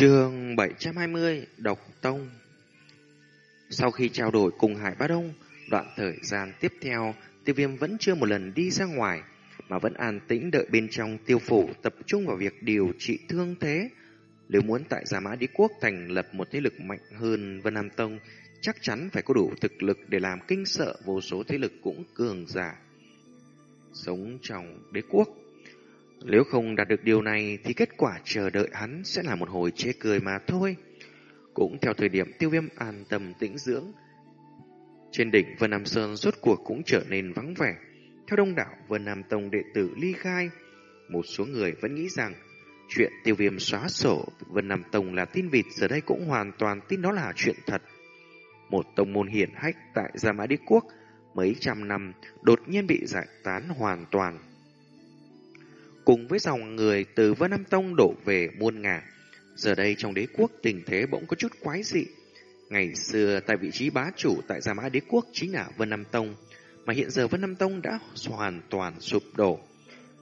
Trường 720 Độc Tông Sau khi trao đổi cùng Hải Bá Đông, đoạn thời gian tiếp theo, tiêu viêm vẫn chưa một lần đi ra ngoài, mà vẫn an tĩnh đợi bên trong tiêu phủ tập trung vào việc điều trị thương thế. Nếu muốn tại Gia Mã Đế Quốc thành lập một thế lực mạnh hơn Vân Nam Tông, chắc chắn phải có đủ thực lực để làm kinh sợ vô số thế lực cũng cường giả. Sống trong đế quốc nếu không đạt được điều này thì kết quả chờ đợi hắn sẽ là một hồi chê cười mà thôi. Cũng theo thời điểm tiêu viêm an tâm tĩnh dưỡng, trên đỉnh Vân Nam Sơn rốt cuộc cũng trở nên vắng vẻ. Theo đông đảo Vân Nam Tông đệ tử ly khai, một số người vẫn nghĩ rằng chuyện tiêu viêm xóa sổ Vân Nam Tông là tin vịt giờ đây cũng hoàn toàn tin đó là chuyện thật. Một tông môn hiển hách tại Gia Mã Đế Quốc mấy trăm năm đột nhiên bị giải tán hoàn toàn cùng với dòng người từ Vân Nam Tông đổ về muôn ngả Giờ đây trong đế quốc tình thế bỗng có chút quái dị. Ngày xưa tại vị trí bá chủ tại Gia Mã đế quốc chính là Vân Nam Tông, mà hiện giờ Vân Nam Tông đã hoàn toàn sụp đổ.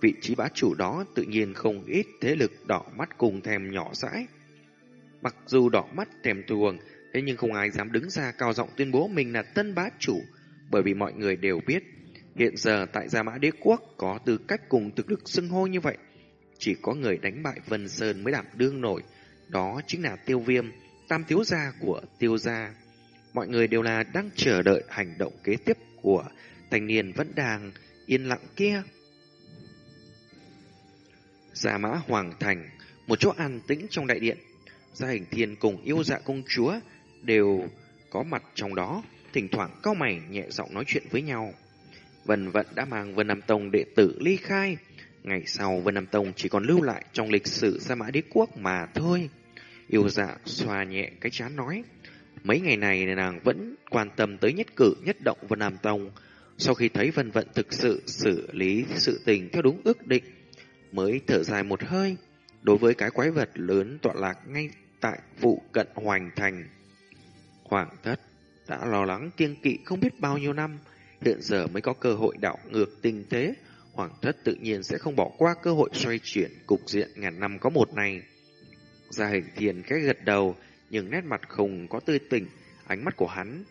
Vị trí bá chủ đó tự nhiên không ít thế lực đỏ mắt cùng thèm nhỏ dãi. Mặc dù đỏ mắt thèm tuồng, thế nhưng không ai dám đứng ra cao giọng tuyên bố mình là tân bá chủ, bởi vì mọi người đều biết Hiện giờ tại Gia Mã Đế Quốc có tư cách cùng thực lực xưng hô như vậy. Chỉ có người đánh bại Vân Sơn mới đảm đương nổi. Đó chính là tiêu viêm, tam thiếu gia của tiêu gia. Mọi người đều là đang chờ đợi hành động kế tiếp của thanh niên vẫn đang yên lặng kia. Gia Mã Hoàng Thành, một chỗ an tĩnh trong đại điện. Gia hình thiên cùng yêu dạ công chúa đều có mặt trong đó, thỉnh thoảng cao mày nhẹ giọng nói chuyện với nhau. Vân Vận đã mang Vân Nam Tông đệ tử ly khai. Ngày sau Vân Nam Tông chỉ còn lưu lại trong lịch sử Gia Mã Đế Quốc mà thôi. Yêu dạ xoa nhẹ cái chán nói. Mấy ngày này nàng vẫn quan tâm tới nhất cử nhất động Vân Nam Tông. Sau khi thấy Vân Vận thực sự xử lý sự tình theo đúng ước định, mới thở dài một hơi. Đối với cái quái vật lớn tọa lạc ngay tại vụ cận hoành thành. Hoàng thất đã lo lắng kiêng kỵ không biết bao nhiêu năm, hiện giờ mới có cơ hội đảo ngược tình thế, Hoàng thất tự nhiên sẽ không bỏ qua cơ hội xoay chuyển cục diện ngàn năm có một này. Gia hình thiền cái gật đầu, nhưng nét mặt không có tươi tỉnh, ánh mắt của hắn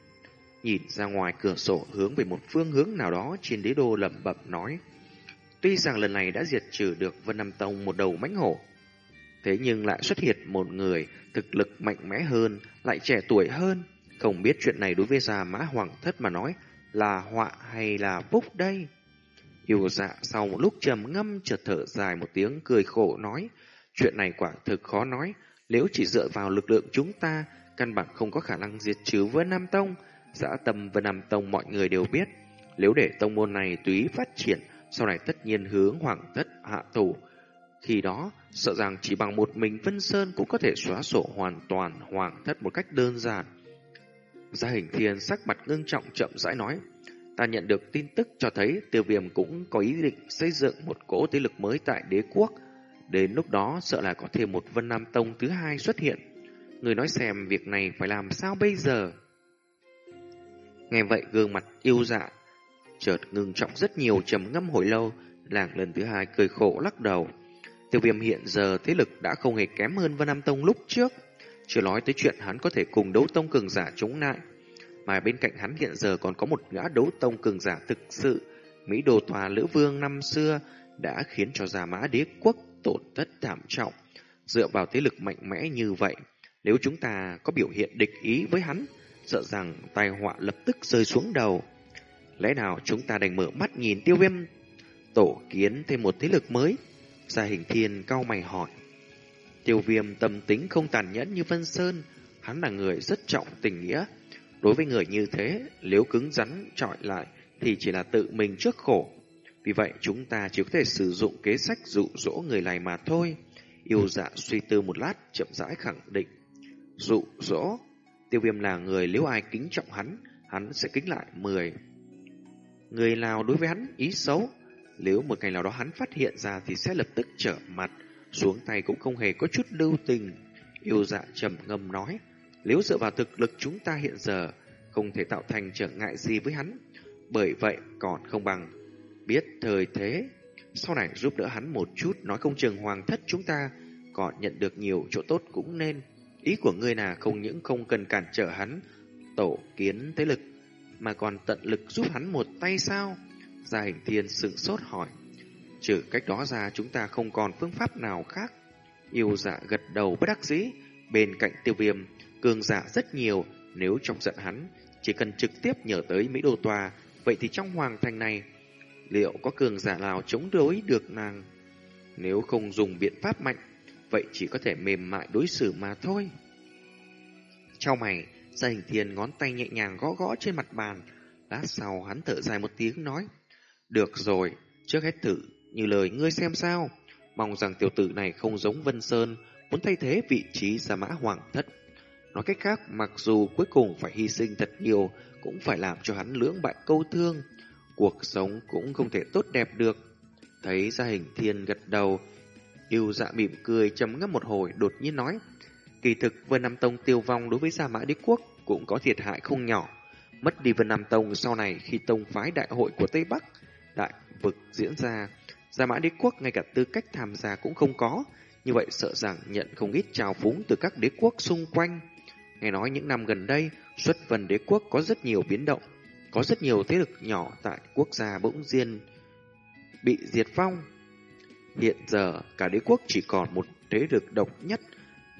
nhìn ra ngoài cửa sổ hướng về một phương hướng nào đó trên đế đô lẩm bẩm nói. Tuy rằng lần này đã diệt trừ được Vân Nam Tông một đầu mãnh hổ, thế nhưng lại xuất hiện một người thực lực mạnh mẽ hơn, lại trẻ tuổi hơn. Không biết chuyện này đối với Gia Mã Hoàng Thất mà nói là họa hay là phúc đây? Yêu dạ sau một lúc trầm ngâm chợt thở dài một tiếng cười khổ nói, chuyện này quả thực khó nói, nếu chỉ dựa vào lực lượng chúng ta, căn bản không có khả năng diệt trừ với Nam Tông. Dã tâm với Nam Tông mọi người đều biết, nếu để tông môn này túy phát triển, sau này tất nhiên hướng hoàng thất hạ thủ. Khi đó, sợ rằng chỉ bằng một mình Vân Sơn cũng có thể xóa sổ hoàn toàn hoàng thất một cách đơn giản. Gia hình thiên sắc mặt ngưng trọng chậm rãi nói. Ta nhận được tin tức cho thấy tiêu viêm cũng có ý định xây dựng một cỗ thế lực mới tại đế quốc. Đến lúc đó sợ là có thêm một vân nam tông thứ hai xuất hiện. Người nói xem việc này phải làm sao bây giờ? Nghe vậy gương mặt yêu dạ, chợt ngưng trọng rất nhiều trầm ngâm hồi lâu, làng lần thứ hai cười khổ lắc đầu. Tiêu viêm hiện giờ thế lực đã không hề kém hơn Vân Nam Tông lúc trước. Chưa nói tới chuyện hắn có thể cùng đấu tông cường giả chống lại. Mà bên cạnh hắn hiện giờ còn có một gã đấu tông cường giả thực sự. Mỹ đồ tòa lữ vương năm xưa đã khiến cho Gia Mã đế quốc tổn thất thảm trọng. Dựa vào thế lực mạnh mẽ như vậy, nếu chúng ta có biểu hiện địch ý với hắn, sợ rằng tai họa lập tức rơi xuống đầu. Lẽ nào chúng ta đành mở mắt nhìn tiêu viêm tổ kiến thêm một thế lực mới? Gia hình thiên cao mày hỏi. Tiêu viêm tâm tính không tàn nhẫn như Vân Sơn, hắn là người rất trọng tình nghĩa. Đối với người như thế, nếu cứng rắn trọi lại thì chỉ là tự mình trước khổ. Vì vậy chúng ta chỉ có thể sử dụng kế sách dụ dỗ người này mà thôi. Yêu dạ suy tư một lát, chậm rãi khẳng định. Dụ dỗ, tiêu viêm là người nếu ai kính trọng hắn, hắn sẽ kính lại 10. Người nào đối với hắn ý xấu, nếu một ngày nào đó hắn phát hiện ra thì sẽ lập tức trở mặt, xuống tay cũng không hề có chút lưu tình. Yêu dạ trầm ngâm nói, nếu dựa vào thực lực chúng ta hiện giờ, không thể tạo thành trở ngại gì với hắn. Bởi vậy còn không bằng biết thời thế. Sau này giúp đỡ hắn một chút nói không chừng hoàng thất chúng ta còn nhận được nhiều chỗ tốt cũng nên. Ý của ngươi là không những không cần cản trở hắn, tổ kiến thế lực, mà còn tận lực giúp hắn một tay sao? Gia hình thiên sửng sốt hỏi. Trừ cách đó ra chúng ta không còn phương pháp nào khác. Yêu dạ gật đầu bất đắc dĩ, bên cạnh tiêu viêm, cường giả rất nhiều, nếu trong giận hắn, chỉ cần trực tiếp nhờ tới Mỹ Đô Tòa, vậy thì trong hoàng thành này, liệu có cường giả nào chống đối được nàng? Nếu không dùng biện pháp mạnh, vậy chỉ có thể mềm mại đối xử mà thôi. Trong mày, gia hình thiên ngón tay nhẹ nhàng gõ gõ trên mặt bàn, lát sau hắn thở dài một tiếng nói, được rồi, trước hết thử, như lời ngươi xem sao, mong rằng tiểu tử này không giống Vân Sơn, muốn thay thế vị trí Gia Mã Hoàng Thất. Nói cách khác, mặc dù cuối cùng phải hy sinh thật nhiều, cũng phải làm cho hắn lưỡng bại câu thương. Cuộc sống cũng không thể tốt đẹp được. Thấy gia hình thiên gật đầu, yêu dạ mỉm cười chấm ngâm một hồi đột nhiên nói. Kỳ thực Vân Nam Tông tiêu vong đối với Gia Mã Đế Quốc cũng có thiệt hại không nhỏ. Mất đi Vân Nam Tông sau này khi tông phái đại hội của Tây Bắc, đại vực diễn ra, Gia Mã Đế Quốc ngay cả tư cách tham gia cũng không có, như vậy sợ rằng nhận không ít trào phúng từ các đế quốc xung quanh. Nghe nói những năm gần đây, xuất phần đế quốc có rất nhiều biến động, có rất nhiều thế lực nhỏ tại quốc gia bỗng nhiên bị diệt vong. Hiện giờ, cả đế quốc chỉ còn một thế lực độc nhất,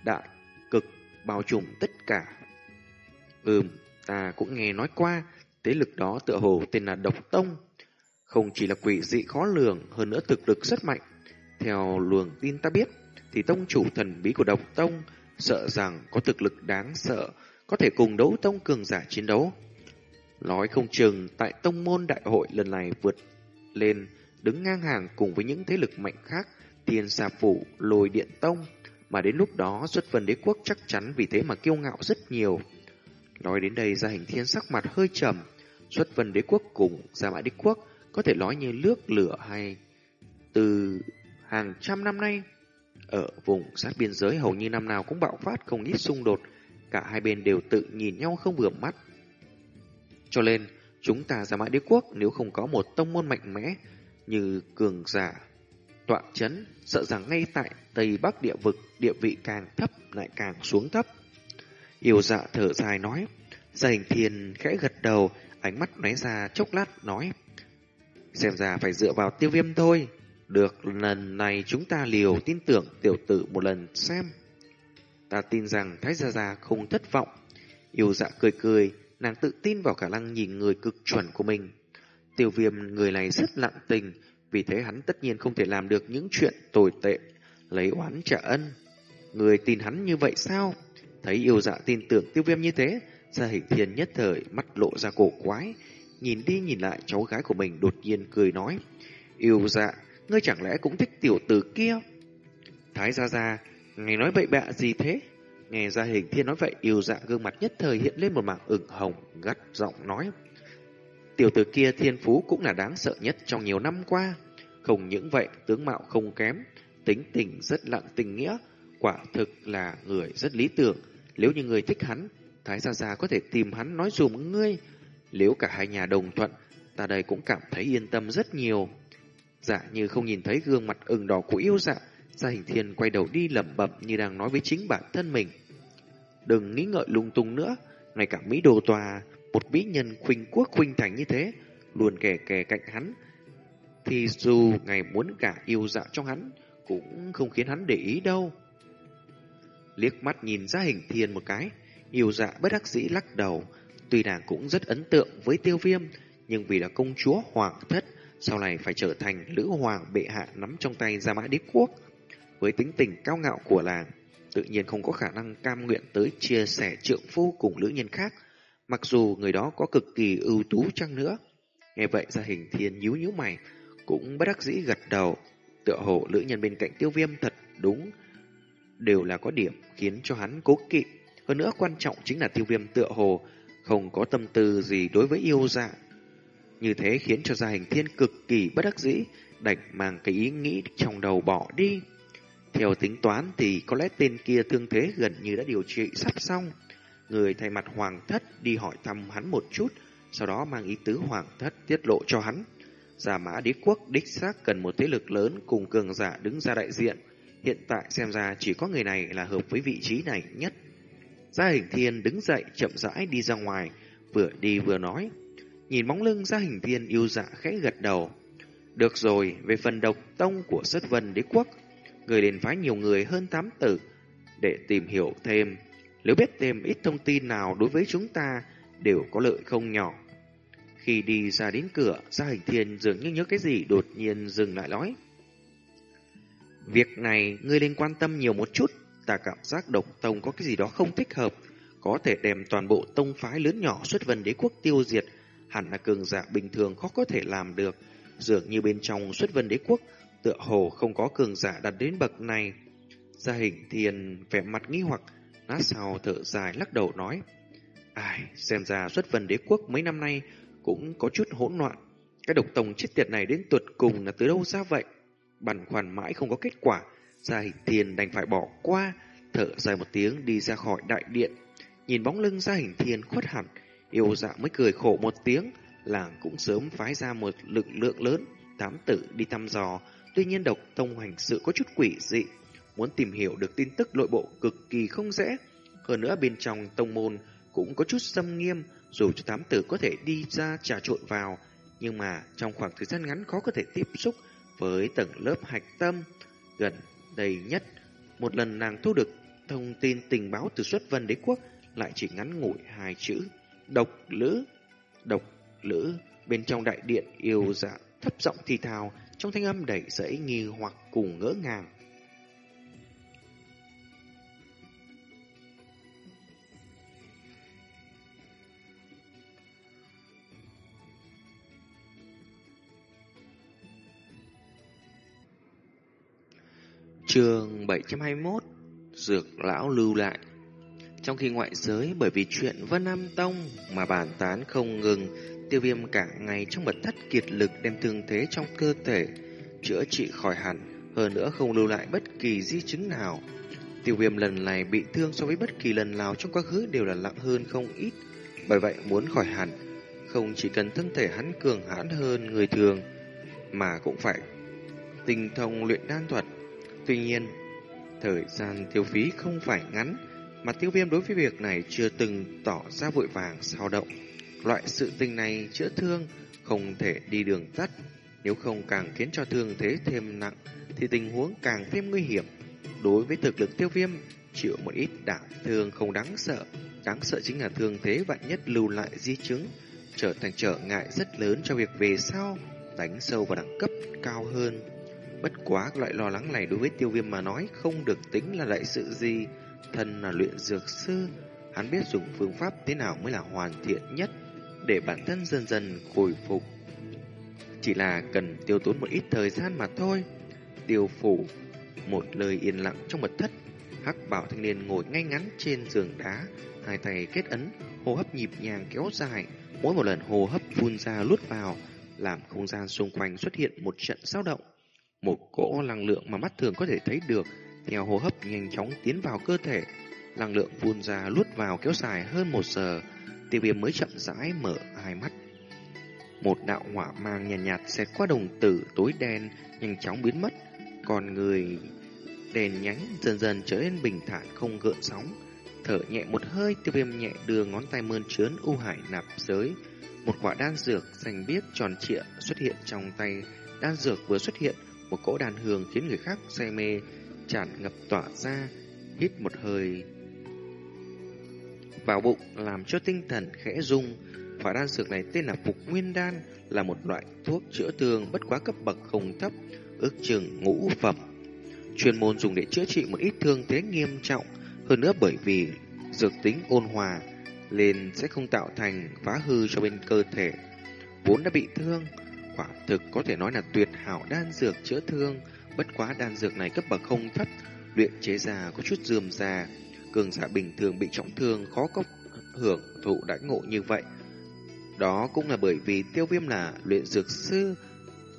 đại cực bao trùm tất cả. Ừm, ta cũng nghe nói qua, thế lực đó tựa hồ tên là Độc Tông. Không chỉ là quỷ dị khó lường, hơn nữa thực lực rất mạnh. Theo luồng tin ta biết, thì tông chủ thần bí của Độc Tông sợ rằng có thực lực đáng sợ, có thể cùng đấu tông cường giả chiến đấu. Nói không chừng tại tông môn đại hội lần này vượt lên, đứng ngang hàng cùng với những thế lực mạnh khác, thiên xà phủ, lồi điện tông, mà đến lúc đó xuất vân đế quốc chắc chắn vì thế mà kiêu ngạo rất nhiều. Nói đến đây gia hình thiên sắc mặt hơi trầm, xuất vân đế quốc cùng gia mã đế quốc có thể nói như nước lửa hay từ hàng trăm năm nay ở vùng sát biên giới hầu như năm nào cũng bạo phát không ít xung đột, cả hai bên đều tự nhìn nhau không vừa mắt. Cho nên, chúng ta ra mã đế quốc nếu không có một tông môn mạnh mẽ như cường giả, tọa chấn, sợ rằng ngay tại Tây Bắc địa vực địa vị càng thấp lại càng xuống thấp. Yêu dạ thở dài nói, gia thiền thiên khẽ gật đầu, ánh mắt lóe ra chốc lát nói, xem ra phải dựa vào tiêu viêm thôi. Được, lần này chúng ta liều tin tưởng tiểu tử một lần xem. Ta tin rằng Thái Gia Gia không thất vọng. Yêu dạ cười cười, nàng tự tin vào khả năng nhìn người cực chuẩn của mình. tiêu viêm người này rất lặng tình, vì thế hắn tất nhiên không thể làm được những chuyện tồi tệ, lấy oán trả ân. Người tin hắn như vậy sao? Thấy yêu dạ tin tưởng tiêu viêm như thế, gia hình thiên nhất thời mắt lộ ra cổ quái, nhìn đi nhìn lại cháu gái của mình đột nhiên cười nói. Yêu dạ, ngươi chẳng lẽ cũng thích tiểu tử kia? Thái gia gia, nghe nói bậy bạ gì thế? Nghe ra hình thiên nói vậy, yêu dạ gương mặt nhất thời hiện lên một mảng ửng hồng, gắt giọng nói. Tiểu tử kia thiên phú cũng là đáng sợ nhất trong nhiều năm qua. Không những vậy, tướng mạo không kém, tính tình rất lặng tình nghĩa, quả thực là người rất lý tưởng. Nếu như người thích hắn, Thái Gia Gia có thể tìm hắn nói dùm ngươi. Nếu cả hai nhà đồng thuận, ta đây cũng cảm thấy yên tâm rất nhiều. Dạ như không nhìn thấy gương mặt ửng đỏ của yêu dạ, Gia hình thiên quay đầu đi lẩm bẩm như đang nói với chính bản thân mình. Đừng nghĩ ngợi lung tung nữa, ngay cả Mỹ Đồ Tòa, một mỹ nhân khuynh quốc khuynh thành như thế, luôn kè kè cạnh hắn. Thì dù ngài muốn cả yêu dạ trong hắn, cũng không khiến hắn để ý đâu. Liếc mắt nhìn ra hình thiên một cái, yêu dạ bất đắc dĩ lắc đầu. Tuy nàng cũng rất ấn tượng với tiêu viêm, nhưng vì là công chúa hoàng thất, sau này phải trở thành lữ hoàng bệ hạ nắm trong tay Gia Mã Đế Quốc. Với tính tình cao ngạo của làng, tự nhiên không có khả năng cam nguyện tới chia sẻ trượng phu cùng lữ nhân khác, mặc dù người đó có cực kỳ ưu tú chăng nữa. Nghe vậy gia hình thiên nhíu nhíu mày, cũng bất đắc dĩ gật đầu. Tựa hồ lữ nhân bên cạnh tiêu viêm thật đúng, đều là có điểm khiến cho hắn cố kỵ. Hơn nữa quan trọng chính là tiêu viêm tựa hồ không có tâm tư gì đối với yêu dạ. Như thế khiến cho gia hình thiên cực kỳ bất đắc dĩ, đành mang cái ý nghĩ trong đầu bỏ đi. Theo tính toán thì có lẽ tên kia thương thế gần như đã điều trị sắp xong. Người thay mặt hoàng thất đi hỏi thăm hắn một chút, sau đó mang ý tứ hoàng thất tiết lộ cho hắn. Giả mã đế quốc đích xác cần một thế lực lớn cùng cường giả đứng ra đại diện. Hiện tại xem ra chỉ có người này là hợp với vị trí này nhất. Gia hình thiên đứng dậy chậm rãi đi ra ngoài, vừa đi vừa nói. Nhìn bóng lưng gia hình thiên yêu dạ khẽ gật đầu. Được rồi, về phần độc tông của xuất vân đế quốc, người liền phái nhiều người hơn tám tử để tìm hiểu thêm. Nếu biết thêm ít thông tin nào đối với chúng ta đều có lợi không nhỏ. Khi đi ra đến cửa, gia hình thiên dường như nhớ cái gì đột nhiên dừng lại nói. Việc này ngươi nên quan tâm nhiều một chút, ta cảm giác độc tông có cái gì đó không thích hợp, có thể đem toàn bộ tông phái lớn nhỏ xuất vân đế quốc tiêu diệt, hẳn là cường giả bình thường khó có thể làm được. Dường như bên trong xuất vân đế quốc, tựa hồ không có cường giả đạt đến bậc này. Gia hình thiền vẻ mặt nghi hoặc, nát sau thở dài lắc đầu nói. Ai, xem ra xuất vân đế quốc mấy năm nay cũng có chút hỗn loạn. Cái độc tông chết tiệt này đến tuột cùng là từ đâu ra vậy? Bằn khoản mãi không có kết quả, Gia Hình Thiên đành phải bỏ qua, thở dài một tiếng đi ra khỏi đại điện. Nhìn bóng lưng Gia Hình Thiên khuất hẳn, yêu dạ mới cười khổ một tiếng, làng cũng sớm phái ra một lực lượng lớn, tám tử đi thăm dò. Tuy nhiên độc tông hành sự có chút quỷ dị, muốn tìm hiểu được tin tức nội bộ cực kỳ không dễ. Hơn nữa bên trong tông môn cũng có chút xâm nghiêm, dù cho tám tử có thể đi ra trà trộn vào, nhưng mà trong khoảng thời gian ngắn khó có thể tiếp xúc với tầng lớp hạch tâm. Gần đầy nhất, một lần nàng thu được thông tin tình báo từ xuất vân đế quốc lại chỉ ngắn ngủi hai chữ. Độc lữ độc lữ. Bên trong đại điện yêu dạ thấp giọng thì thào trong thanh âm đầy dẫy nghi hoặc cùng ngỡ ngàng. Trường 721 Dược lão lưu lại. Trong khi ngoại giới, bởi vì chuyện Vân Nam Tông mà bàn tán không ngừng, Tiêu viêm cả ngày trong mật thất kiệt lực đem thương thế trong cơ thể Chữa trị khỏi hẳn, Hơn nữa không lưu lại bất kỳ di chứng nào. Tiêu viêm lần này bị thương so với bất kỳ lần nào trong quá khứ đều là nặng hơn không ít, Bởi vậy muốn khỏi hẳn, Không chỉ cần thân thể hắn cường hãn hơn người thường, Mà cũng phải tinh thông luyện đan thuật Tuy nhiên, thời gian tiêu phí không phải ngắn, mà tiêu viêm đối với việc này chưa từng tỏ ra vội vàng sao động. Loại sự tình này chữa thương không thể đi đường tắt, nếu không càng khiến cho thương thế thêm nặng, thì tình huống càng thêm nguy hiểm. Đối với thực lực tiêu viêm, chịu một ít đả thương không đáng sợ, đáng sợ chính là thương thế vạn nhất lưu lại di chứng, trở thành trở ngại rất lớn cho việc về sau đánh sâu vào đẳng cấp cao hơn. Bất quá loại lo lắng này đối với tiêu viêm mà nói không được tính là đại sự gì. Thân là luyện dược sư, hắn biết dùng phương pháp thế nào mới là hoàn thiện nhất để bản thân dần dần khôi phục. Chỉ là cần tiêu tốn một ít thời gian mà thôi. Tiêu phủ, một lời yên lặng trong mật thất. Hắc bảo thanh niên ngồi ngay ngắn trên giường đá, hai tay kết ấn, hô hấp nhịp nhàng kéo dài. Mỗi một lần hô hấp phun ra lút vào, làm không gian xung quanh xuất hiện một trận sao động. Một cỗ năng lượng mà mắt thường có thể thấy được theo hô hấp nhanh chóng tiến vào cơ thể. Năng lượng phun ra lút vào kéo dài hơn một giờ, tiêu viêm mới chậm rãi mở hai mắt. Một đạo hỏa mang nhàn nhạt, nhạt xẹt qua đồng tử tối đen, nhanh chóng biến mất. Còn người đèn nhánh dần dần trở nên bình thản không gợn sóng. Thở nhẹ một hơi, tiêu viêm nhẹ đưa ngón tay mơn trớn u hải nạp giới. Một quả đan dược xanh biếc tròn trịa xuất hiện trong tay. Đan dược vừa xuất hiện, một cỗ đàn hương khiến người khác say mê, tràn ngập tỏa ra, hít một hơi vào bụng làm cho tinh thần khẽ rung. Và đan dược này tên là Phục Nguyên Đan, là một loại thuốc chữa thương bất quá cấp bậc không thấp, ước chừng ngũ phẩm. Chuyên môn dùng để chữa trị một ít thương thế nghiêm trọng, hơn nữa bởi vì dược tính ôn hòa, nên sẽ không tạo thành phá hư cho bên cơ thể. Vốn đã bị thương, Quả thực có thể nói là tuyệt hảo đan dược chữa thương, bất quá đan dược này cấp bậc không thấp, luyện chế ra có chút dườm già, cường giả bình thường bị trọng thương khó có hưởng thụ đãi ngộ như vậy. Đó cũng là bởi vì tiêu viêm là luyện dược sư,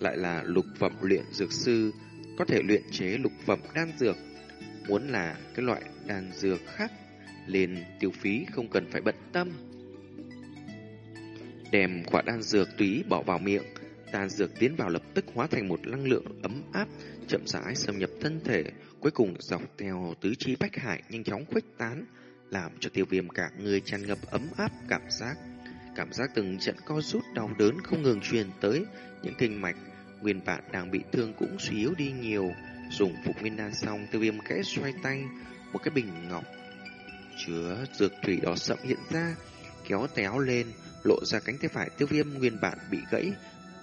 lại là lục phẩm luyện dược sư, có thể luyện chế lục phẩm đan dược. Muốn là cái loại đan dược khác, liền tiêu phí không cần phải bận tâm. Đem quả đan dược túy bỏ vào miệng, Tàn dược tiến vào lập tức hóa thành một năng lượng ấm áp, chậm rãi xâm nhập thân thể, cuối cùng dọc theo tứ chi bách hải nhanh chóng khuếch tán, làm cho tiêu viêm cả người tràn ngập ấm áp cảm giác. Cảm giác từng trận co rút đau đớn không ngừng truyền tới những kinh mạch, nguyên bản đang bị thương cũng suy yếu đi nhiều. Dùng phục nguyên đan xong, tiêu viêm kẽ xoay tay, một cái bình ngọc chứa dược thủy đỏ sậm hiện ra, kéo téo lên, lộ ra cánh tay phải tiêu viêm nguyên bản bị gãy.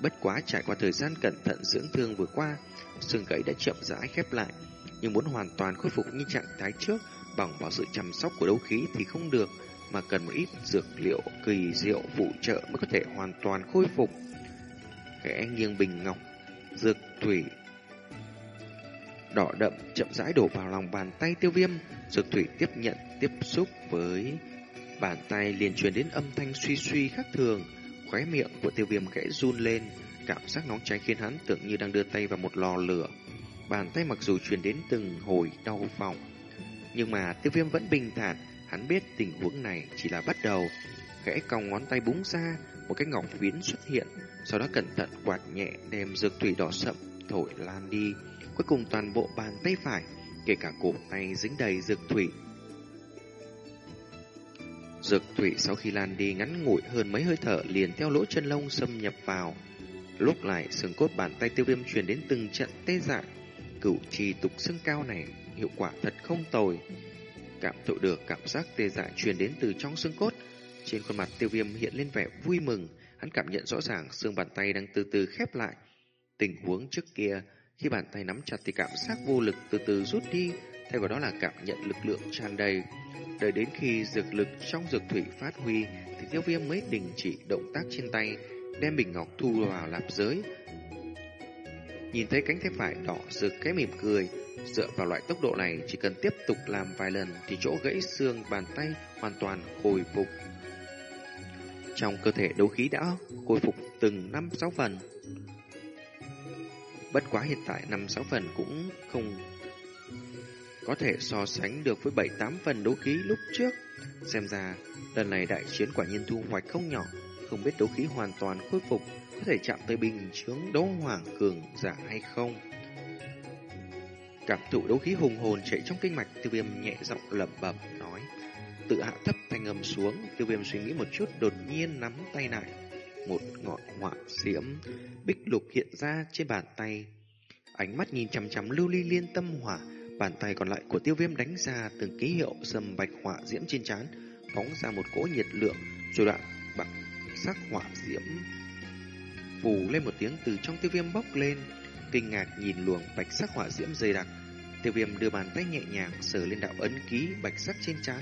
Bất quá trải qua thời gian cẩn thận dưỡng thương vừa qua, xương gãy đã chậm rãi khép lại. Nhưng muốn hoàn toàn khôi phục như trạng thái trước, bằng vào sự chăm sóc của đấu khí thì không được, mà cần một ít dược liệu kỳ diệu phụ trợ mới có thể hoàn toàn khôi phục. Khẽ nghiêng bình ngọc, dược thủy đỏ đậm chậm rãi đổ vào lòng bàn tay tiêu viêm, dược thủy tiếp nhận, tiếp xúc với bàn tay liền truyền đến âm thanh suy suy khác thường, khóe miệng của tiêu viêm khẽ run lên, cảm giác nóng cháy khiến hắn tưởng như đang đưa tay vào một lò lửa. Bàn tay mặc dù truyền đến từng hồi đau vòng, nhưng mà tiêu viêm vẫn bình thản, hắn biết tình huống này chỉ là bắt đầu. Khẽ cong ngón tay búng ra, một cái ngọc phiến xuất hiện, sau đó cẩn thận quạt nhẹ đem dược thủy đỏ sậm thổi lan đi. Cuối cùng toàn bộ bàn tay phải, kể cả cổ tay dính đầy dược thủy. Dược thủy sau khi lan đi ngắn ngủi hơn mấy hơi thở liền theo lỗ chân lông xâm nhập vào. Lúc lại xương cốt bàn tay tiêu viêm truyền đến từng trận tê dại. Cửu trì tục xương cao này hiệu quả thật không tồi. Cảm thụ được cảm giác tê dại truyền đến từ trong xương cốt. Trên khuôn mặt tiêu viêm hiện lên vẻ vui mừng. Hắn cảm nhận rõ ràng xương bàn tay đang từ từ khép lại. Tình huống trước kia, khi bàn tay nắm chặt thì cảm giác vô lực từ từ rút đi, thay vào đó là cảm nhận lực lượng tràn đầy. Đợi đến khi dược lực trong dược thủy phát huy, thì tiêu viêm mới đình chỉ động tác trên tay, đem bình ngọc thu vào lạp giới. Nhìn thấy cánh tay phải đỏ rực cái mỉm cười, dựa vào loại tốc độ này chỉ cần tiếp tục làm vài lần thì chỗ gãy xương bàn tay hoàn toàn hồi phục. Trong cơ thể đấu khí đã hồi phục từng năm sáu phần. Bất quá hiện tại năm sáu phần cũng không có thể so sánh được với bảy tám phần đấu khí lúc trước. Xem ra, lần này đại chiến quả nhiên thu hoạch không nhỏ, không biết đấu khí hoàn toàn khôi phục, có thể chạm tới bình chướng đấu hoàng cường giả hay không. Cảm thụ đấu khí hùng hồn chạy trong kinh mạch, tiêu viêm nhẹ giọng lẩm bẩm nói. Tự hạ thấp thanh âm xuống, tiêu viêm suy nghĩ một chút đột nhiên nắm tay lại. Một ngọn họa diễm, bích lục hiện ra trên bàn tay. Ánh mắt nhìn chằm chằm lưu ly liên tâm hỏa, bàn tay còn lại của tiêu viêm đánh ra từng ký hiệu sầm bạch họa diễm trên trán, phóng ra một cỗ nhiệt lượng, rồi đoạn bạc sắc họa diễm phù lên một tiếng từ trong tiêu viêm bốc lên, kinh ngạc nhìn luồng bạch sắc hỏa diễm dày đặc. Tiêu viêm đưa bàn tay nhẹ nhàng sờ lên đạo ấn ký bạch sắc trên trán,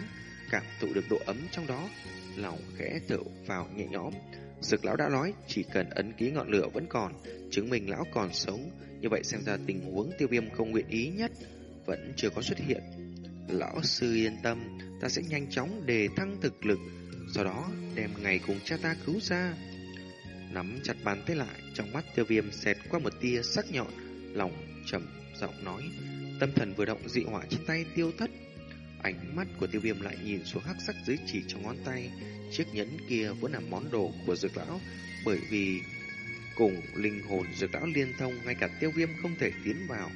cảm thụ được độ ấm trong đó, lòng khẽ thở vào nhẹ nhõm. Dực lão đã nói, chỉ cần ấn ký ngọn lửa vẫn còn, chứng minh lão còn sống, như vậy xem ra tình huống tiêu viêm không nguyện ý nhất, vẫn chưa có xuất hiện. Lão sư yên tâm, ta sẽ nhanh chóng đề thăng thực lực, sau đó đem ngày cùng cha ta cứu ra. Nắm chặt bàn tay lại, trong mắt tiêu viêm xẹt qua một tia sắc nhọn, lòng trầm giọng nói, tâm thần vừa động dị hỏa trên tay tiêu thất. Ánh mắt của tiêu viêm lại nhìn xuống hắc sắc dưới chỉ trong ngón tay, chiếc nhẫn kia vẫn là món đồ của dược lão, bởi vì cùng linh hồn dược lão liên thông ngay cả tiêu viêm không thể tiến vào.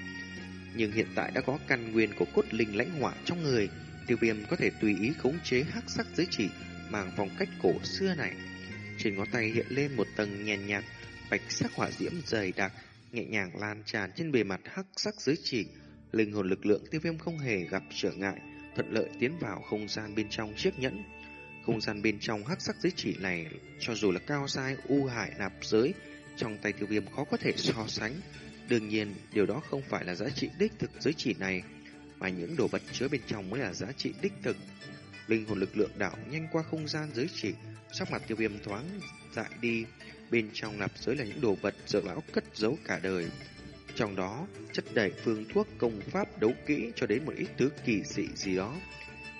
Nhưng hiện tại đã có căn nguyên của cốt linh lãnh hỏa trong người, tiêu viêm có thể tùy ý khống chế hắc sắc dưới chỉ mang phong cách cổ xưa này. Trên ngón tay hiện lên một tầng nhàn nhạt, bạch sắc hỏa diễm dày đặc, nhẹ nhàng lan tràn trên bề mặt hắc sắc dưới chỉ. Linh hồn lực lượng tiêu viêm không hề gặp trở ngại, thuận lợi tiến vào không gian bên trong chiếc nhẫn. Không gian bên trong hắc sắc dưới chỉ này, cho dù là cao sai u hải nạp giới, trong tay tiêu viêm khó có thể so sánh. Đương nhiên, điều đó không phải là giá trị đích thực giới chỉ này, mà những đồ vật chứa bên trong mới là giá trị đích thực. Linh hồn lực lượng đảo nhanh qua không gian giới chỉ, sắc mặt tiêu viêm thoáng dại đi. Bên trong nạp giới là những đồ vật dược lão cất giấu cả đời. Trong đó, chất đầy phương thuốc công pháp đấu kỹ cho đến một ít thứ kỳ dị gì đó.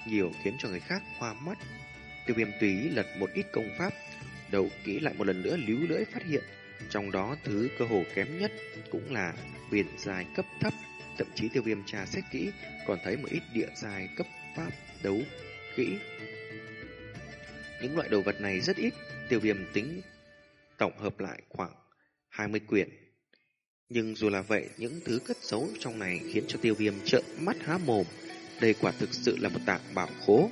Nhiều khiến cho người khác hoa mắt. Tiêu viêm tùy lật một ít công pháp, đấu kỹ lại một lần nữa líu lưỡi phát hiện. Trong đó thứ cơ hồ kém nhất cũng là huyền dài cấp thấp. Thậm chí tiêu viêm trà xét kỹ còn thấy một ít địa dài cấp pháp đấu kỹ. Những loại đồ vật này rất ít, tiêu viêm tính tổng hợp lại khoảng 20 quyển. Nhưng dù là vậy, những thứ cất giấu trong này khiến cho tiêu viêm trợn mắt há mồm. Đây quả thực sự là một tạng bảo khố,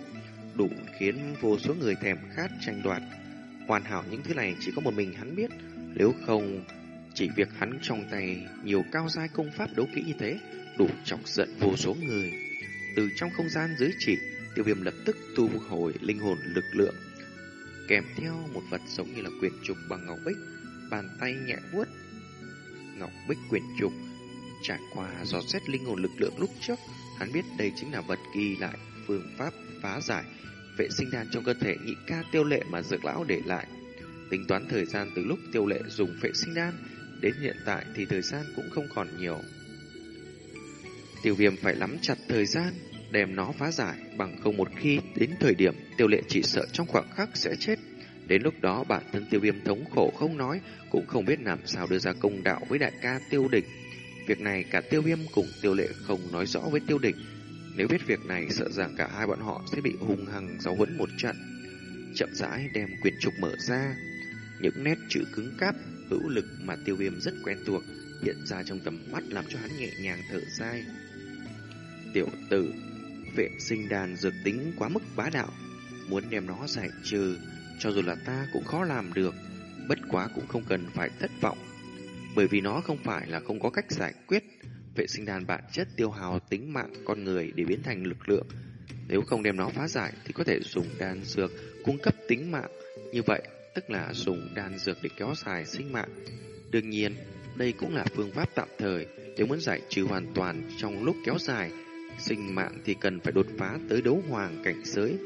đủ khiến vô số người thèm khát tranh đoạt. Hoàn hảo những thứ này chỉ có một mình hắn biết, nếu không chỉ việc hắn trong tay nhiều cao giai công pháp đấu kỹ như thế, đủ chọc giận vô số người. Từ trong không gian dưới chỉ, tiêu viêm lập tức thu hồi linh hồn lực lượng, kèm theo một vật giống như là quyền trục bằng ngọc bích, bàn tay nhẹ vuốt ngọc bích quyền trục. Trải qua dò xét linh hồn lực lượng lúc trước, hắn biết đây chính là vật ghi lại phương pháp phá giải vệ sinh đan trong cơ thể nhị ca tiêu lệ mà dược lão để lại. Tính toán thời gian từ lúc tiêu lệ dùng phệ sinh đan đến hiện tại thì thời gian cũng không còn nhiều. Tiêu viêm phải nắm chặt thời gian, đem nó phá giải bằng không một khi đến thời điểm tiêu lệ chỉ sợ trong khoảng khắc sẽ chết. Đến lúc đó bản thân tiêu viêm thống khổ không nói, cũng không biết làm sao đưa ra công đạo với đại ca tiêu địch. Việc này cả tiêu viêm cùng tiêu lệ không nói rõ với tiêu địch. Nếu biết việc này sợ rằng cả hai bọn họ sẽ bị hung hăng giáo huấn một trận. Chậm rãi đem quyền trục mở ra. Những nét chữ cứng cáp, hữu lực mà tiêu viêm rất quen thuộc hiện ra trong tầm mắt làm cho hắn nhẹ nhàng thở dài. Tiểu tử, vệ sinh đàn dược tính quá mức bá đạo, muốn đem nó giải trừ, cho dù là ta cũng khó làm được, bất quá cũng không cần phải thất vọng, bởi vì nó không phải là không có cách giải quyết. Vệ sinh đàn bản chất tiêu hào tính mạng con người để biến thành lực lượng. Nếu không đem nó phá giải thì có thể dùng đan dược cung cấp tính mạng. Như vậy, tức là dùng đan dược để kéo dài sinh mạng. Đương nhiên, đây cũng là phương pháp tạm thời. Nếu muốn giải trừ hoàn toàn trong lúc kéo dài sinh mạng thì cần phải đột phá tới đấu hoàng cảnh giới.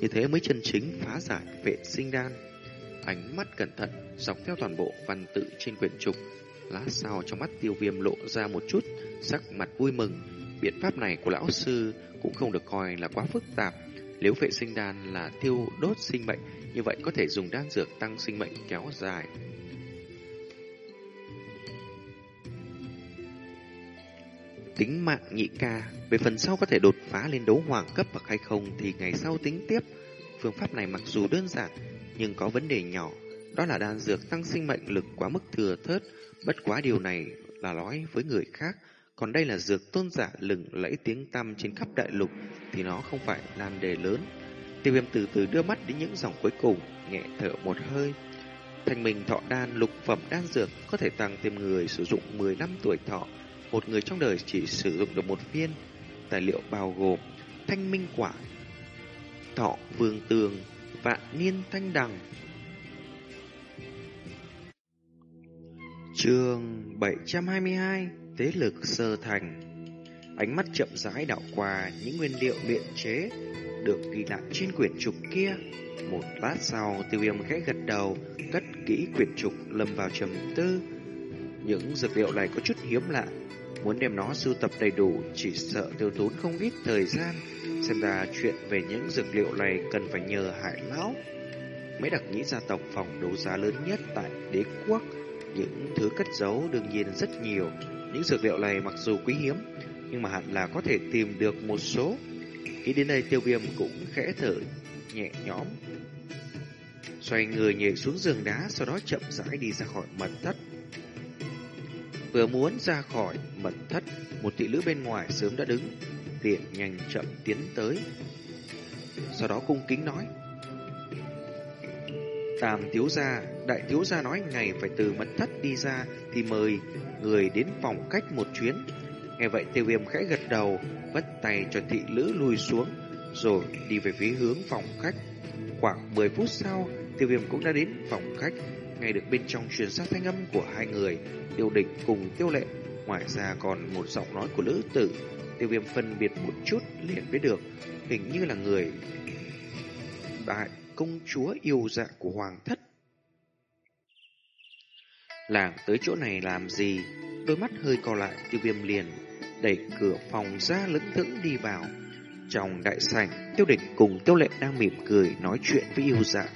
Như thế mới chân chính phá giải vệ sinh đan. Ánh mắt cẩn thận dọc theo toàn bộ văn tự trên quyển trục. Lá sao trong mắt tiêu viêm lộ ra một chút sắc mặt vui mừng. Biện pháp này của lão sư cũng không được coi là quá phức tạp. Nếu vệ sinh đan là tiêu đốt sinh mệnh, như vậy có thể dùng đan dược tăng sinh mệnh kéo dài. Tính mạng nhị ca, về phần sau có thể đột phá lên đấu hoàng cấp bậc hay không thì ngày sau tính tiếp. Phương pháp này mặc dù đơn giản, nhưng có vấn đề nhỏ, đó là đan dược tăng sinh mệnh lực quá mức thừa thớt, bất quá điều này là nói với người khác, còn đây là dược tôn giả lừng lẫy tiếng tăm trên khắp đại lục thì nó không phải nan đề lớn. Tiêu viêm từ từ đưa mắt đến những dòng cuối cùng, nhẹ thở một hơi. Thành mình thọ đan lục phẩm đan dược có thể tăng thêm người sử dụng 10 năm tuổi thọ, một người trong đời chỉ sử dụng được một viên. Tài liệu bao gồm thanh minh quả, thọ vương tường, vạn niên thanh đằng. Chương 722 Tế lực sơ thành Ánh mắt chậm rãi đảo qua những nguyên liệu luyện chế được ghi lại trên quyển trục kia. Một lát sau, tiêu viêm khẽ gật đầu, cất kỹ quyển trục lâm vào trầm tư. Những dược liệu này có chút hiếm lạ, muốn đem nó sưu tập đầy đủ chỉ sợ tiêu tốn không ít thời gian. Xem ra chuyện về những dược liệu này cần phải nhờ hải lão. Mấy đặc nhĩ gia tộc phòng đấu giá lớn nhất tại đế quốc, những thứ cất giấu đương nhiên rất nhiều. Những dược liệu này mặc dù quý hiếm, nhưng mà hẳn là có thể tìm được một số. Khi đến đây tiêu viêm cũng khẽ thở nhẹ nhõm. Xoay người nhảy xuống giường đá, sau đó chậm rãi đi ra khỏi mật thất. Vừa muốn ra khỏi mật thất, một thị nữ bên ngoài sớm đã đứng, tiện nhanh chậm tiến tới. Sau đó cung kính nói. Tam thiếu gia, đại thiếu gia nói ngày phải từ mật thất đi ra thì mời người đến phòng cách một chuyến. Nghe vậy tiêu viêm khẽ gật đầu, vất tay cho thị lữ lùi xuống, rồi đi về phía hướng phòng khách. Khoảng 10 phút sau, tiêu viêm cũng đã đến phòng khách, ngay được bên trong truyền sát thanh âm của hai người, tiêu địch cùng tiêu lệ. Ngoài ra còn một giọng nói của lữ tử, tiêu viêm phân biệt một chút liền biết được, hình như là người đại công chúa yêu dạ của hoàng thất. Làng tới chỗ này làm gì? Đôi mắt hơi co lại, tiêu viêm liền đẩy cửa phòng ra lững thững đi vào. Trong đại sảnh, tiêu địch cùng tiêu lệ đang mỉm cười nói chuyện với yêu dạ.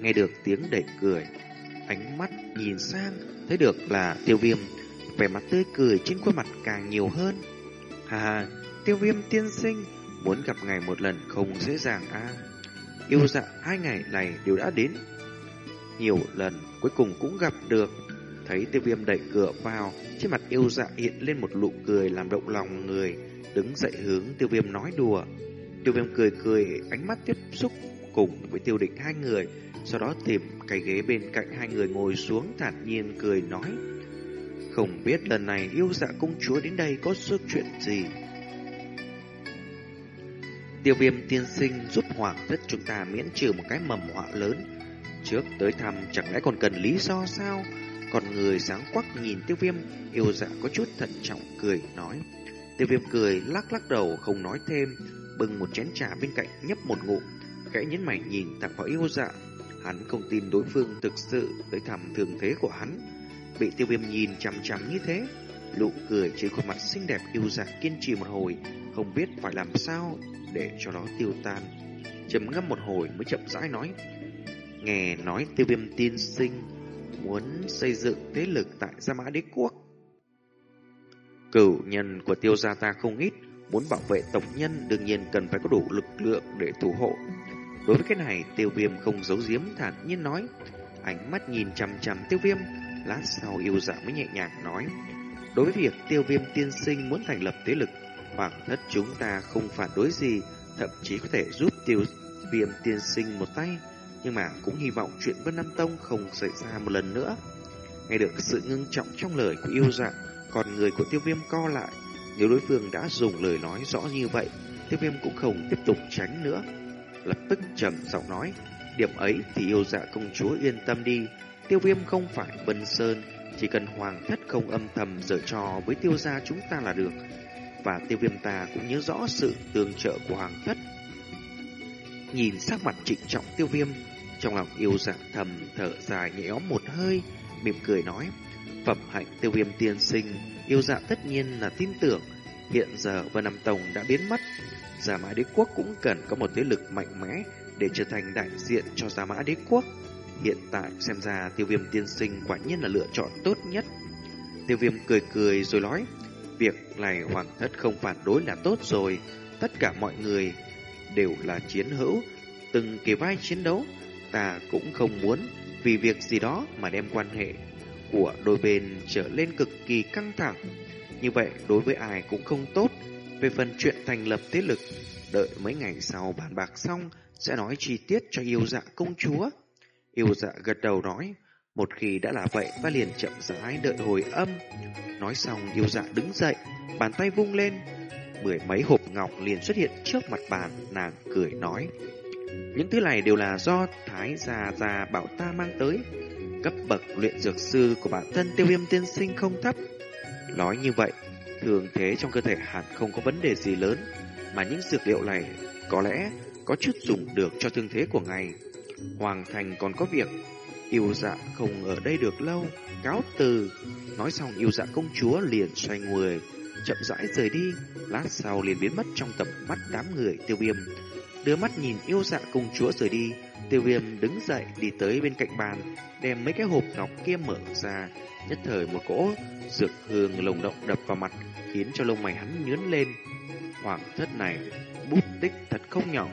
Nghe được tiếng đẩy cười, ánh mắt nhìn sang, thấy được là tiêu viêm, vẻ mặt tươi cười trên khuôn mặt càng nhiều hơn. Hà hà, tiêu viêm tiên sinh, muốn gặp ngài một lần không dễ dàng a Yêu dạ hai ngày này đều đã đến nhiều lần, cuối cùng cũng gặp được. Thấy tiêu viêm đẩy cửa vào, trên mặt yêu dạ hiện lên một nụ cười làm động lòng người, đứng dậy hướng tiêu viêm nói đùa. Tiêu viêm cười cười, ánh mắt tiếp xúc cùng với tiêu định hai người, sau đó tìm cái ghế bên cạnh hai người ngồi xuống thản nhiên cười nói. Không biết lần này yêu dạ công chúa đến đây có sức chuyện gì? Tiêu viêm tiên sinh giúp hoàng thất chúng ta miễn trừ một cái mầm họa lớn. Trước tới thăm chẳng lẽ còn cần lý do sao? Còn người sáng quắc nhìn tiêu viêm, yêu dạ có chút thận trọng cười nói. Tiêu viêm cười lắc lắc đầu không nói thêm, bưng một chén trà bên cạnh nhấp một ngụm, khẽ nhấn mảnh nhìn thẳng vào yêu dạ. Hắn không tin đối phương thực sự tới thăm thường thế của hắn. Bị tiêu viêm nhìn chằm chằm như thế, Lụ cười trên khuôn mặt xinh đẹp yêu dạ kiên trì một hồi, không biết phải làm sao để cho nó tiêu tan. Trầm ngâm một hồi mới chậm rãi nói. Nghe nói tiêu viêm tiên sinh muốn xây dựng thế lực tại Gia Mã Đế Quốc. Cửu nhân của tiêu gia ta không ít, muốn bảo vệ tộc nhân đương nhiên cần phải có đủ lực lượng để thủ hộ. Đối với cái này, tiêu viêm không giấu giếm thản nhiên nói. Ánh mắt nhìn chằm chằm tiêu viêm, lát sau yêu dạ mới nhẹ nhàng nói. Đối với việc tiêu viêm tiên sinh muốn thành lập thế lực, bản thất chúng ta không phản đối gì, thậm chí có thể giúp tiêu viêm tiên sinh một tay nhưng mà cũng hy vọng chuyện Vân Nam Tông không xảy ra một lần nữa. Nghe được sự ngưng trọng trong lời của yêu dạ, còn người của tiêu viêm co lại. Nếu đối phương đã dùng lời nói rõ như vậy, tiêu viêm cũng không tiếp tục tránh nữa. Lập tức trầm giọng nói, điểm ấy thì yêu dạ công chúa yên tâm đi, tiêu viêm không phải Vân Sơn, chỉ cần hoàng thất không âm thầm dở trò với tiêu gia chúng ta là được. Và tiêu viêm ta cũng nhớ rõ sự tương trợ của hoàng thất. Nhìn sắc mặt trịnh trọng tiêu viêm, trong lòng yêu dạ thầm thở dài nhẹ nhõm một hơi, mỉm cười nói. Phẩm hạnh tiêu viêm tiên sinh, yêu dạ tất nhiên là tin tưởng. Hiện giờ Vân Nam Tông đã biến mất. Giả mã đế quốc cũng cần có một thế lực mạnh mẽ để trở thành đại diện cho giả mã đế quốc. Hiện tại xem ra tiêu viêm tiên sinh quả nhiên là lựa chọn tốt nhất. Tiêu viêm cười cười rồi nói, việc này hoàng thất không phản đối là tốt rồi. Tất cả mọi người đều là chiến hữu, từng kề vai chiến đấu, ta cũng không muốn vì việc gì đó mà đem quan hệ của đôi bên trở lên cực kỳ căng thẳng. Như vậy đối với ai cũng không tốt. Về phần chuyện thành lập thế lực, đợi mấy ngày sau bàn bạc xong sẽ nói chi tiết cho yêu dạ công chúa. Yêu dạ gật đầu nói, một khi đã là vậy ta liền chậm rãi đợi hồi âm. Nói xong yêu dạ đứng dậy, bàn tay vung lên, mười mấy hộp ngọc liền xuất hiện trước mặt bàn, nàng cười nói. Những thứ này đều là do Thái già già bảo ta mang tới. Cấp bậc luyện dược sư của bản thân tiêu viêm tiên sinh không thấp. Nói như vậy, thường thế trong cơ thể hẳn không có vấn đề gì lớn, mà những dược liệu này có lẽ có chút dùng được cho thương thế của ngài. Hoàng Thành còn có việc, yêu dạ không ở đây được lâu, cáo từ. Nói xong yêu dạ công chúa liền xoay người, chậm rãi rời đi, lát sau liền biến mất trong tầm mắt đám người tiêu viêm đưa mắt nhìn yêu dạ công chúa rời đi, tiêu viêm đứng dậy đi tới bên cạnh bàn, đem mấy cái hộp ngọc kia mở ra, nhất thời một cỗ dược hương lồng động đập vào mặt, khiến cho lông mày hắn nhướn lên. Hoàng thất này, bút tích thật không nhỏ.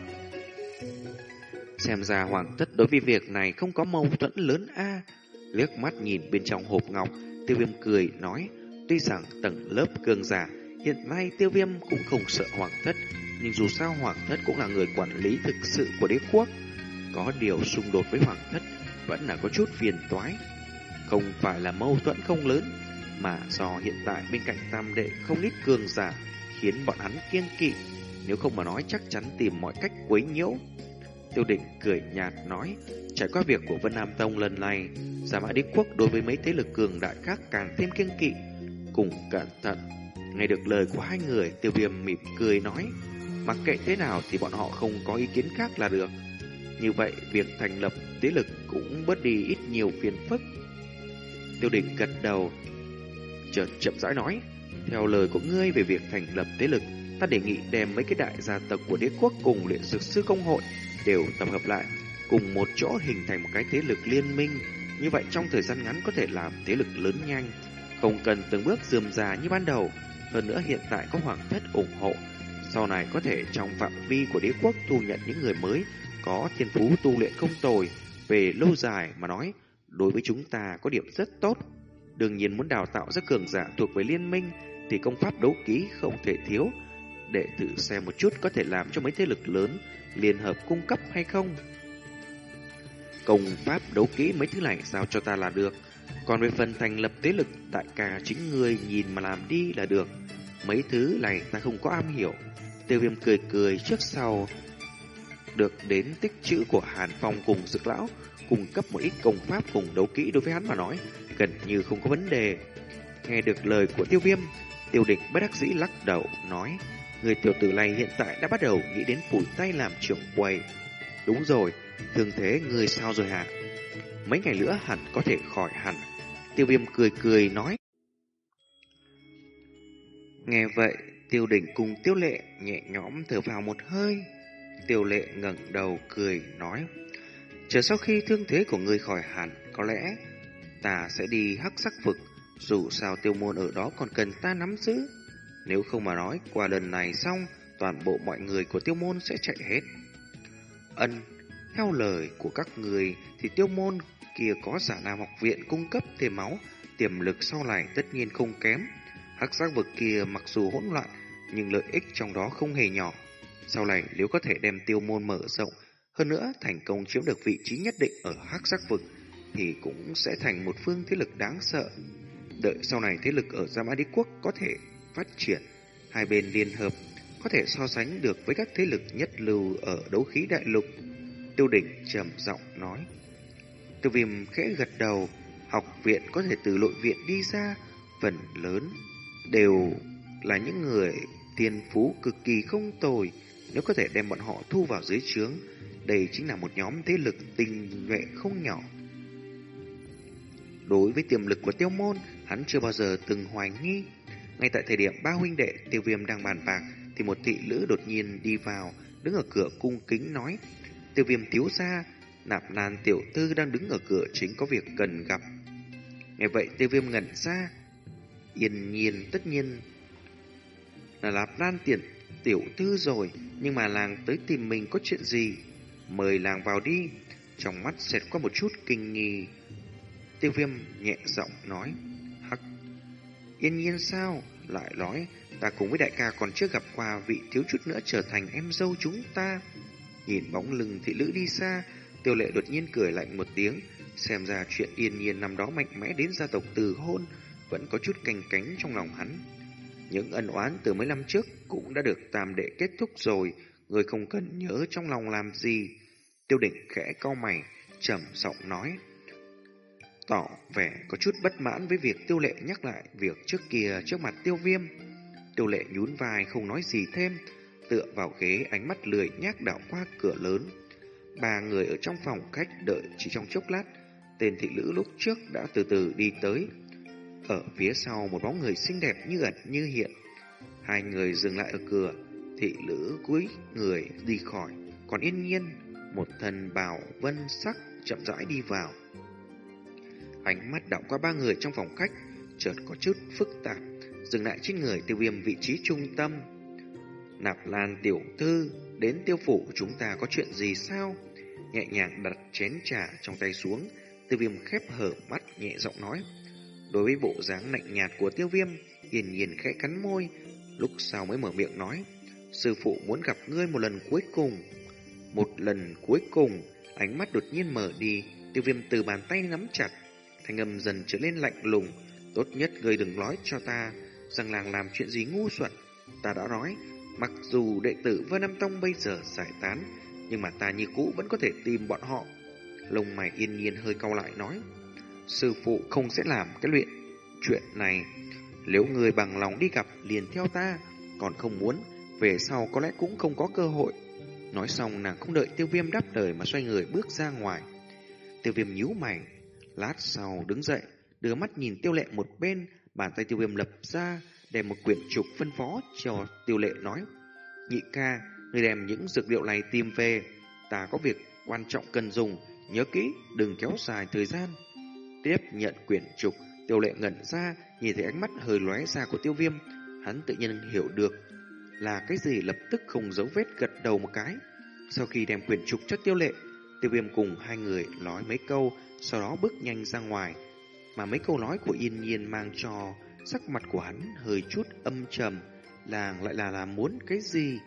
Xem ra hoàng thất đối với việc này không có mâu thuẫn lớn a Liếc mắt nhìn bên trong hộp ngọc, tiêu viêm cười nói, tuy rằng tầng lớp cường giả, hiện nay tiêu viêm cũng không sợ hoàng thất, nhưng dù sao Hoàng thất cũng là người quản lý thực sự của đế quốc. Có điều xung đột với Hoàng thất vẫn là có chút phiền toái. Không phải là mâu thuẫn không lớn, mà do hiện tại bên cạnh tam đệ không ít cường giả khiến bọn hắn kiên kỵ. Nếu không mà nói chắc chắn tìm mọi cách quấy nhiễu. Tiêu định cười nhạt nói, trải qua việc của Vân Nam Tông lần này, Giả Mã Đế Quốc đối với mấy thế lực cường đại khác càng thêm kiên kỵ. Cùng cẩn thận, nghe được lời của hai người, tiêu viêm mỉm cười nói, Mặc kệ thế nào thì bọn họ không có ý kiến khác là được. Như vậy, việc thành lập thế lực cũng bớt đi ít nhiều phiền phức. Tiêu đình gật đầu, chợt chậm rãi nói, theo lời của ngươi về việc thành lập thế lực, ta đề nghị đem mấy cái đại gia tộc của đế quốc cùng luyện dược sư công hội đều tập hợp lại, cùng một chỗ hình thành một cái thế lực liên minh. Như vậy trong thời gian ngắn có thể làm thế lực lớn nhanh, không cần từng bước dườm già như ban đầu. Hơn nữa hiện tại có hoàng thất ủng hộ, sau này có thể trong phạm vi của đế quốc thu nhận những người mới có thiên phú tu luyện không tồi, về lâu dài mà nói, đối với chúng ta có điểm rất tốt. Đương nhiên muốn đào tạo ra cường giả thuộc về liên minh thì công pháp đấu ký không thể thiếu. Để thử xem một chút có thể làm cho mấy thế lực lớn liên hợp cung cấp hay không. Công pháp đấu kỹ mấy thứ này sao cho ta là được. Còn về phần thành lập thế lực, tại cả chính người nhìn mà làm đi là được. Mấy thứ này ta không có am hiểu. Tiêu viêm cười cười trước sau. Được đến tích chữ của Hàn Phong cùng dược lão, cung cấp một ít công pháp cùng đấu kỹ đối với hắn mà nói, gần như không có vấn đề. Nghe được lời của tiêu viêm, tiêu địch bất đắc dĩ lắc đầu, nói, người tiểu tử này hiện tại đã bắt đầu nghĩ đến phủi tay làm trưởng quầy. Đúng rồi, thương thế người sao rồi hả? Mấy ngày nữa hẳn có thể khỏi hẳn. Tiêu viêm cười cười nói. Nghe vậy, tiêu đỉnh cùng tiêu lệ nhẹ nhõm thở vào một hơi. Tiêu lệ ngẩng đầu cười nói. Chờ sau khi thương thế của người khỏi hẳn, có lẽ ta sẽ đi hắc sắc vực. Dù sao tiêu môn ở đó còn cần ta nắm giữ. Nếu không mà nói, qua lần này xong, toàn bộ mọi người của tiêu môn sẽ chạy hết. Ân, theo lời của các người thì tiêu môn kia có giả nam học viện cung cấp thêm máu, tiềm lực sau này tất nhiên không kém. Hắc giác vực kia mặc dù hỗn loạn, nhưng lợi ích trong đó không hề nhỏ. Sau này nếu có thể đem tiêu môn mở rộng, hơn nữa thành công chiếm được vị trí nhất định ở hắc giác vực, thì cũng sẽ thành một phương thế lực đáng sợ. Đợi sau này thế lực ở Gia Mã Đế Quốc có thể phát triển, hai bên liên hợp có thể so sánh được với các thế lực nhất lưu ở đấu khí đại lục. Tiêu đỉnh trầm giọng nói. Tiêu viêm khẽ gật đầu, học viện có thể từ nội viện đi ra, phần lớn đều là những người tiên phú cực kỳ không tồi. Nếu có thể đem bọn họ thu vào dưới trướng, đây chính là một nhóm thế lực tinh nhuệ không nhỏ. Đối với tiềm lực của tiêu môn, hắn chưa bao giờ từng hoài nghi. Ngay tại thời điểm ba huynh đệ tiêu viêm đang bàn bạc, thì một thị lữ đột nhiên đi vào, đứng ở cửa cung kính nói. Tiêu viêm thiếu ra, nạp lan tiểu tư đang đứng ở cửa chính có việc cần gặp. Nghe vậy tiêu viêm ngẩn ra, yên nhiên tất nhiên là nạp lan tiền tiểu tư rồi, nhưng mà làng tới tìm mình có chuyện gì? Mời làng vào đi. Trong mắt xẹt qua một chút kinh nghi. Tiêu viêm nhẹ giọng nói. Hắc. Yên nhiên sao? Lại nói, ta cùng với đại ca còn chưa gặp qua vị thiếu chút nữa trở thành em dâu chúng ta. Nhìn bóng lưng thị lữ đi xa, tiêu lệ đột nhiên cười lạnh một tiếng. Xem ra chuyện yên nhiên năm đó mạnh mẽ đến gia tộc từ hôn, vẫn có chút canh cánh trong lòng hắn. Những ân oán từ mấy năm trước cũng đã được tam đệ kết thúc rồi, người không cần nhớ trong lòng làm gì. Tiêu định khẽ cau mày, trầm giọng nói. Tỏ vẻ có chút bất mãn với việc tiêu lệ nhắc lại việc trước kia trước mặt tiêu viêm. Tiêu lệ nhún vai không nói gì thêm, tựa vào ghế ánh mắt lười nhác đảo qua cửa lớn. Ba người ở trong phòng khách đợi chỉ trong chốc lát, tên thị nữ lúc trước đã từ từ đi tới. Ở phía sau một bóng người xinh đẹp như ẩn như hiện. Hai người dừng lại ở cửa, thị nữ cúi người đi khỏi, còn yên nhiên, một thần bào vân sắc chậm rãi đi vào. Ánh mắt đảo qua ba người trong phòng khách, chợt có chút phức tạp, dừng lại trên người tiêu viêm vị trí trung tâm. Nạp Lan tiểu thư, đến tiêu phủ chúng ta có chuyện gì sao? Nhẹ nhàng đặt chén trà trong tay xuống, tiêu viêm khép hở mắt nhẹ giọng nói. Đối với bộ dáng lạnh nhạt của tiêu viêm, hiền hiền khẽ cắn môi, lúc sau mới mở miệng nói. Sư phụ muốn gặp ngươi một lần cuối cùng. Một lần cuối cùng, ánh mắt đột nhiên mở đi, tiêu viêm từ bàn tay nắm chặt, thanh âm dần trở nên lạnh lùng. Tốt nhất ngươi đừng nói cho ta rằng làng làm chuyện gì ngu xuẩn. Ta đã nói, mặc dù đệ tử Vân Nam Tông bây giờ giải tán, nhưng mà ta như cũ vẫn có thể tìm bọn họ. Lông mày yên nhiên hơi cau lại nói, sư phụ không sẽ làm cái luyện chuyện này. Nếu người bằng lòng đi gặp liền theo ta, còn không muốn, về sau có lẽ cũng không có cơ hội. Nói xong nàng không đợi tiêu viêm đáp lời mà xoay người bước ra ngoài. Tiêu viêm nhíu mày, lát sau đứng dậy, đưa mắt nhìn tiêu lệ một bên, bàn tay tiêu viêm lập ra, đem một quyển trục phân phó cho tiêu lệ nói. Nhị ca, người đem những dược liệu này tìm về, ta có việc quan trọng cần dùng, nhớ kỹ, đừng kéo dài thời gian. Tiếp nhận quyển trục, tiêu lệ ngẩn ra, nhìn thấy ánh mắt hơi lóe ra của tiêu viêm, hắn tự nhiên hiểu được là cái gì lập tức không giấu vết gật đầu một cái. Sau khi đem quyển trục cho tiêu lệ, tiêu viêm cùng hai người nói mấy câu, sau đó bước nhanh ra ngoài. mà mấy câu nói của Yên Nhiên mang cho sắc mặt của hắn hơi chút âm trầm, làng lại là là muốn cái gì?